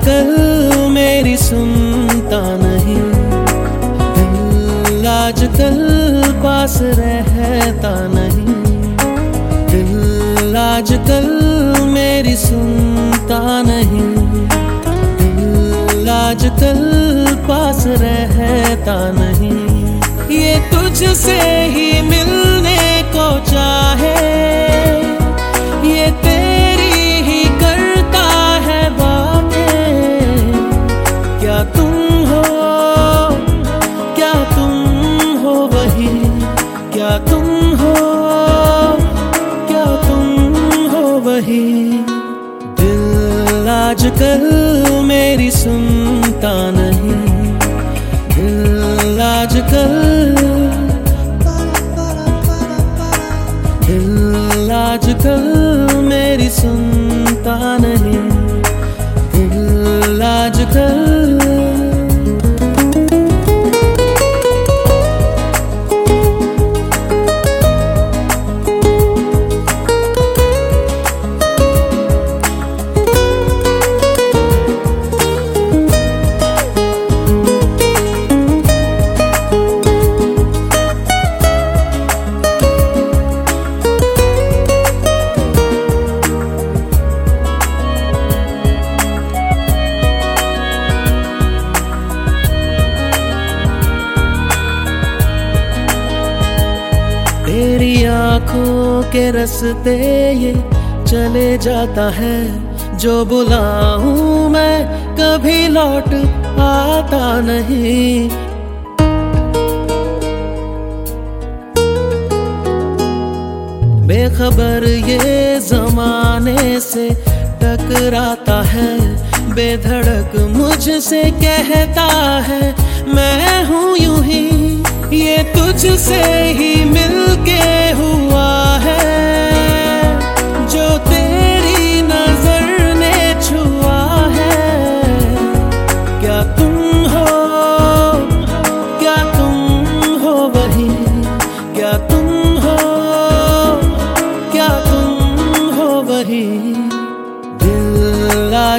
आजकल मेरी सुनता नहीं। दिल आजकल पास रहता नहीं। दिल आजकल मेरी सुनता नहीं। दिल आजकल पास रहता नहीं। ये तुझसे ही मिलने आजकल मेरी सुनता नहीं। दिल आजकल दिल आजकल मेरी सुनता नहीं। दिल आजकल तेरी आँखों के रस्ते ये चले जाता है। जो बुलाऊं मैं कभी लौट आता नहीं। बेखबर ये जमाने से टकराता है। बेधड़क मुझसे कहता है, मैं हूँ यूँ ही, ये तुझसे ही मिलके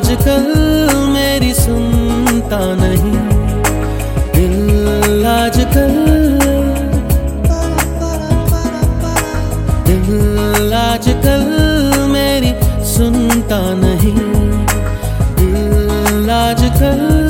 आजकल मेरी सुनता नहीं। दिल आजकल। दिल आजकल मेरी सुनता नहीं। दिल आजकल।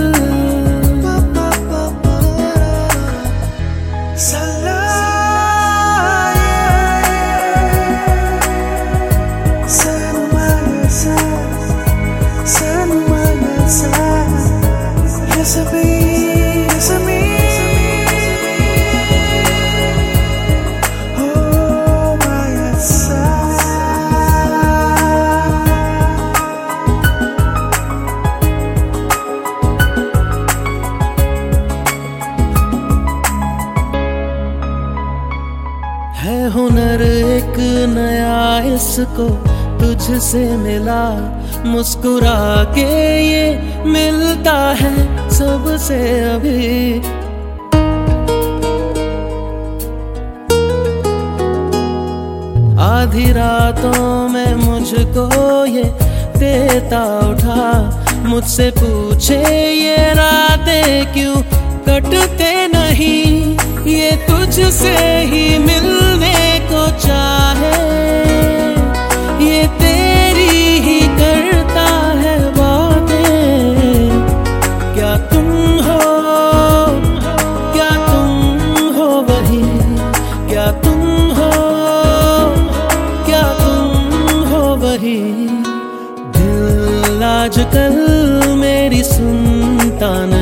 नया इसको तुझसे मिला मुस्कुरा के ये मिलता है सबसे अभी। आधी रातों में मुझको ये देता उठा, मुझसे पूछे ये रातें क्यों कटते नहीं? ये तुझसे ही मिलने को चाहे सुनता